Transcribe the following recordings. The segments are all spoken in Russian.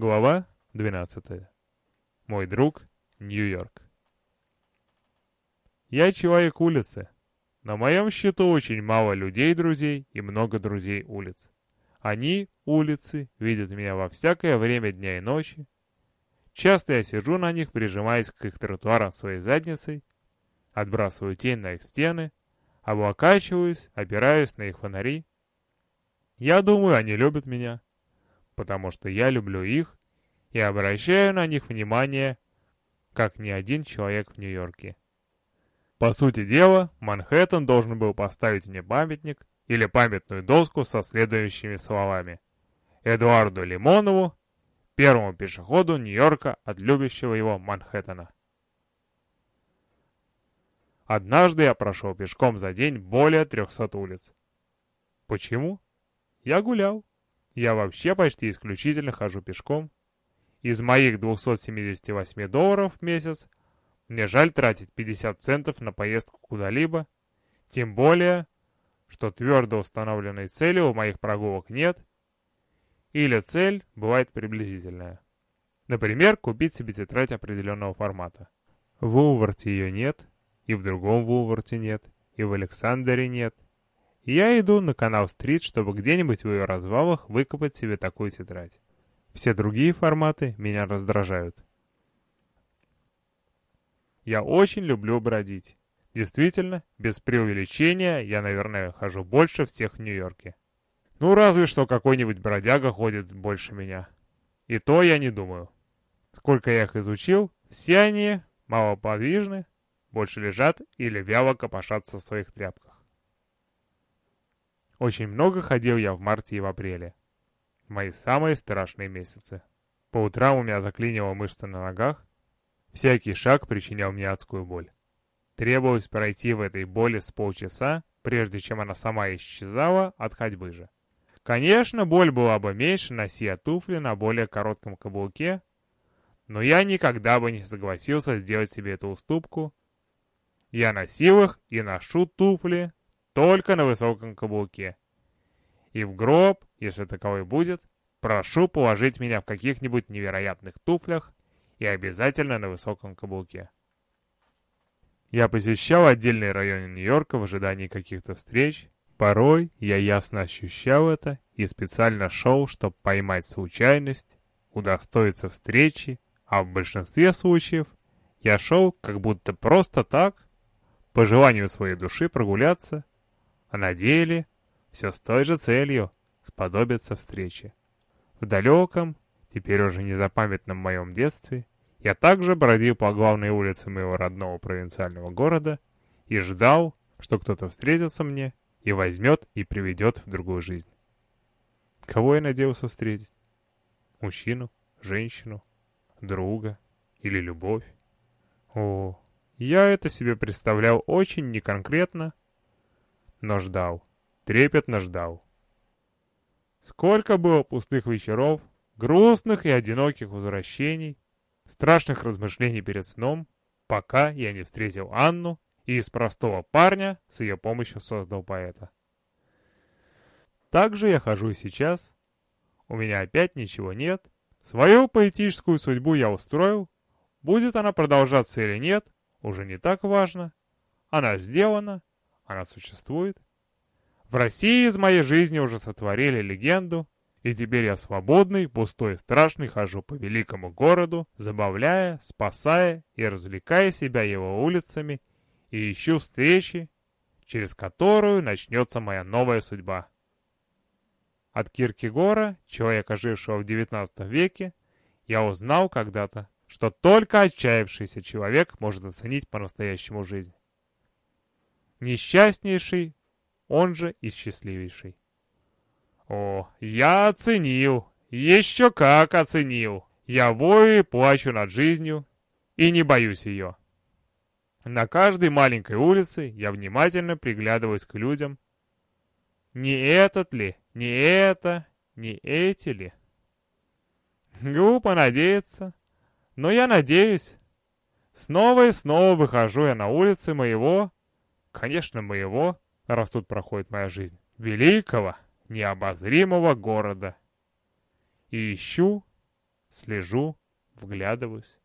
Глава 12. Мой друг Нью-Йорк. Я человек улицы. На моем счету очень мало людей-друзей и много друзей улиц. Они, улицы, видят меня во всякое время дня и ночи. Часто я сижу на них, прижимаясь к их тротуарам своей задницей, отбрасываю тень на их стены, облокачиваюсь, опираюсь на их фонари. Я думаю, они любят меня потому что я люблю их и обращаю на них внимание, как ни один человек в Нью-Йорке. По сути дела, Манхэттен должен был поставить мне памятник или памятную доску со следующими словами. Эдуарду Лимонову, первому пешеходу Нью-Йорка от любящего его Манхэттена. Однажды я прошел пешком за день более 300 улиц. Почему? Я гулял. Я вообще почти исключительно хожу пешком. Из моих 278 долларов в месяц мне жаль тратить 50 центов на поездку куда-либо. Тем более, что твердо установленной цели у моих прогулок нет. Или цель бывает приблизительная. Например, купить себе тетрадь определенного формата. В Уварте ее нет, и в другом Вулварте нет, и в Александре нет, я иду на канал-стрит, чтобы где-нибудь в ее развалах выкопать себе такую тетрадь. Все другие форматы меня раздражают. Я очень люблю бродить. Действительно, без преувеличения, я, наверное, хожу больше всех в Нью-Йорке. Ну, разве что какой-нибудь бродяга ходит больше меня. И то я не думаю. Сколько я их изучил, все они малоподвижны, больше лежат или вяло копошатся в своих тряпках. Очень много ходил я в марте и в апреле. Мои самые страшные месяцы. По утрам у меня заклинило мышцы на ногах. Всякий шаг причинял мне адскую боль. Требовалось пройти в этой боли с полчаса, прежде чем она сама исчезала от ходьбы же. Конечно, боль была бы меньше, нося туфли на более коротком каблуке, но я никогда бы не согласился сделать себе эту уступку. Я носил их и ношу туфли, только на высоком каблуке. И в гроб, если таковой будет, прошу положить меня в каких-нибудь невероятных туфлях и обязательно на высоком каблуке. Я посещал отдельные районы Нью-Йорка в ожидании каких-то встреч. Порой я ясно ощущал это и специально шел, чтобы поймать случайность, удостоиться встречи, а в большинстве случаев я шел как будто просто так, по желанию своей души прогуляться а на деле все с той же целью — сподобиться встречи. В далеком, теперь уже незапамятном моем детстве, я также бродил по главной улице моего родного провинциального города и ждал, что кто-то встретится мне и возьмет и приведет в другую жизнь. Кого я надеялся встретить? Мужчину, женщину, друга или любовь? О, я это себе представлял очень неконкретно но ждал, трепетно ждал. Сколько было пустых вечеров, грустных и одиноких возвращений, страшных размышлений перед сном, пока я не встретил Анну и из простого парня с ее помощью создал поэта. Так же я хожу сейчас. У меня опять ничего нет. Свою поэтическую судьбу я устроил. Будет она продолжаться или нет, уже не так важно. Она сделана, она существует. В России из моей жизни уже сотворили легенду, и теперь я свободный, пустой и страшный хожу по великому городу, забавляя, спасая и развлекая себя его улицами, и ищу встречи, через которую начнется моя новая судьба. От Киркегора, человека, жившего в XIX веке, я узнал когда-то, что только отчаявшийся человек может оценить по-настоящему жизнь несчастнейший, он же и счастливейший. О, я оценил, еще как оценил. Я вою и плачу над жизнью и не боюсь ее. На каждой маленькой улице я внимательно приглядываюсь к людям. Не этот ли, не это, не эти ли? Глупо надеяться, но я надеюсь. Снова и снова выхожу я на улицы моего конечно, моего, раз тут проходит моя жизнь, великого, необозримого города. И ищу слежу, вглядываюсь.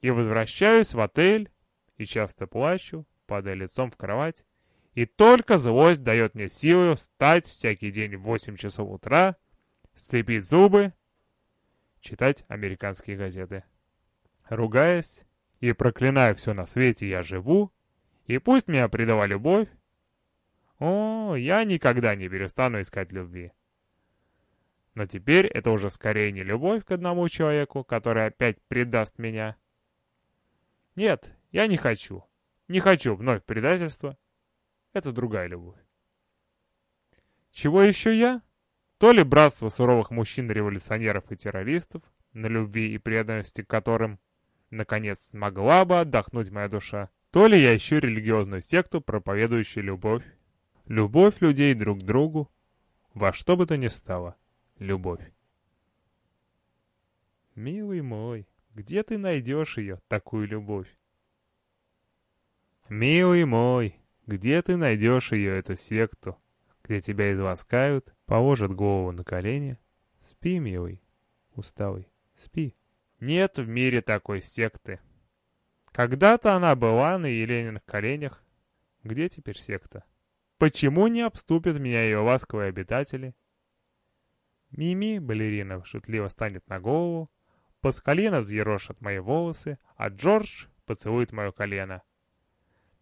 И возвращаюсь в отель, и часто плачу, падая лицом в кровать, и только злость дает мне силы встать всякий день в 8 часов утра, сцепить зубы, читать американские газеты. Ругаясь и проклиная все на свете, я живу, и пусть меня предала любовь, о, я никогда не перестану искать любви. Но теперь это уже скорее не любовь к одному человеку, который опять предаст меня. Нет, я не хочу. Не хочу вновь предательства. Это другая любовь. Чего еще я? То ли братство суровых мужчин-революционеров и террористов, на любви и преданности которым, наконец, могла бы отдохнуть моя душа, то ли я ищу религиозную секту, проповедующую любовь. Любовь людей друг к другу, во что бы то ни стало, любовь. Милый мой, где ты найдешь ее, такую любовь? Милый мой, где ты найдешь ее, эту секту, где тебя изласкают, положат голову на колени? Спи, милый, усталый, спи. Нет в мире такой секты. Когда-то она была на Елениных коленях. Где теперь секта? Почему не обступят меня ее ласковые обитатели? Мими, балерина, шутливо станет на голову, Паскалина взъерошит мои волосы, а Джордж поцелует мое колено.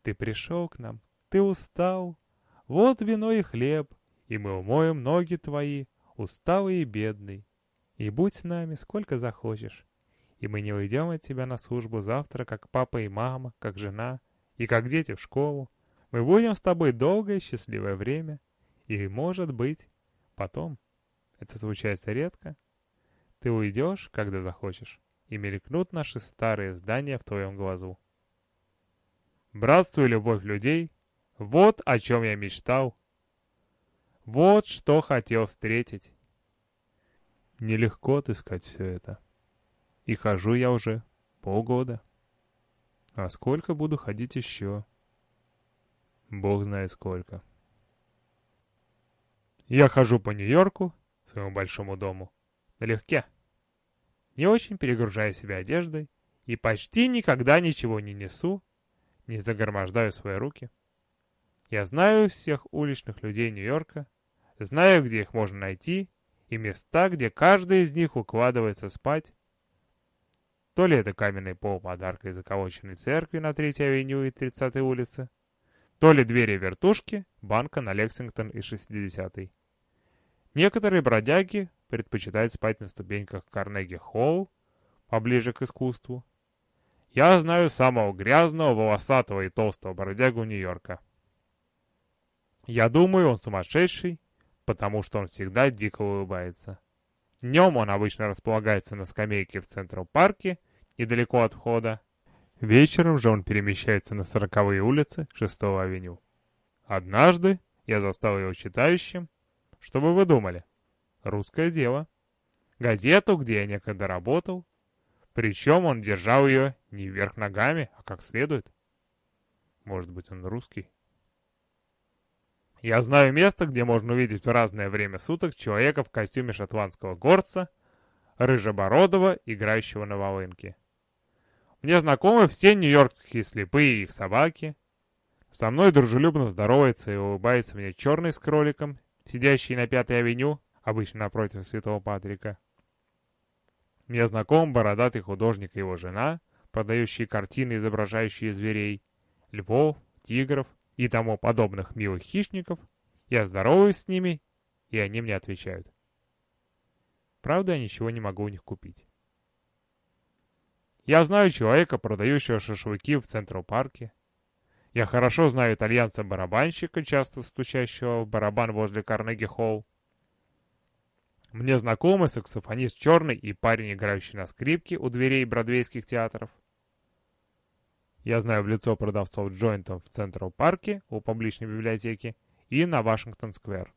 Ты пришел к нам, ты устал, вот вино и хлеб, и мы умоем ноги твои, усталый и бедный. И будь с нами сколько захочешь, и мы не уйдем от тебя на службу завтра, как папа и мама, как жена, и как дети в школу. Мы будем с тобой долгое счастливое время, и, может быть, потом. Это случается редко. Ты уйдешь, когда захочешь, и мелькнут наши старые здания в твоем глазу. Братство и любовь людей — вот о чем я мечтал. Вот что хотел встретить. Нелегко отыскать все это. И хожу я уже полгода. А сколько буду ходить еще? Бог знает сколько. Я хожу по Нью-Йорку, своему большому дому, налегке. Не очень перегружая себя одеждой и почти никогда ничего не несу, не загромождаю свои руки. Я знаю всех уличных людей Нью-Йорка, знаю, где их можно найти, и места, где каждый из них укладывается спать. То ли это каменный пол подарка из заколоченной церкви на 3-й авеню и 30-й улице, то ли двери вертушки банка на Лексингтон и 60-й. Некоторые бродяги предпочитают спать на ступеньках Карнеги-Холл, поближе к искусству. Я знаю самого грязного, волосатого и толстого бродягу Нью-Йорка. Я думаю, он сумасшедший, потому что он всегда дико улыбается. Днем он обычно располагается на скамейке в Централ-парке, недалеко от входа. Вечером же он перемещается на сороковые улицы 6-го авеню. Однажды я застал его читающим. Что бы вы думали? Русское дело. Газету, где я некогда работал. Причем он держал ее не вверх ногами, а как следует. Может быть, он русский? Я знаю место, где можно увидеть в разное время суток человека в костюме шотландского горца, рыжебородого, играющего на волынке. Мне знакомы все нью-йоркские слепые и их собаки. Со мной дружелюбно здоровается и улыбается мне черный с кроликом, сидящий на Пятой авеню, обычно напротив Святого Патрика. Мне знаком бородатый художник и его жена, продающие картины, изображающие зверей, львов, тигров и тому подобных милых хищников, я здороваюсь с ними, и они мне отвечают. Правда, я ничего не могу у них купить. Я знаю человека, продающего шашлыки в Централ-парке. Я хорошо знаю итальянца-барабанщика, часто стучащего в барабан возле Карнеги-Холл. Мне знакомы саксофонист черный и парень, играющий на скрипке у дверей бродвейских театров. Я знаю в лицо продавцов джойнтов в Централ-парке у публичной библиотеки и на Вашингтон-сквер.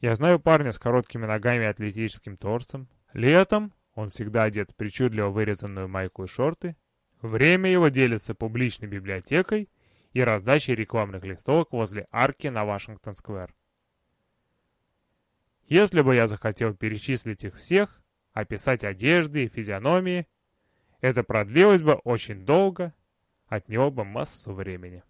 Я знаю парня с короткими ногами и атлетическим торсом. Летом он всегда одет в причудливо вырезанную майку и шорты. Время его делится публичной библиотекой и раздачей рекламных листовок возле арки на Вашингтон-сквер. Если бы я захотел перечислить их всех, описать одежды и физиономии, это продлилось бы очень долго, отняло бы массу времени.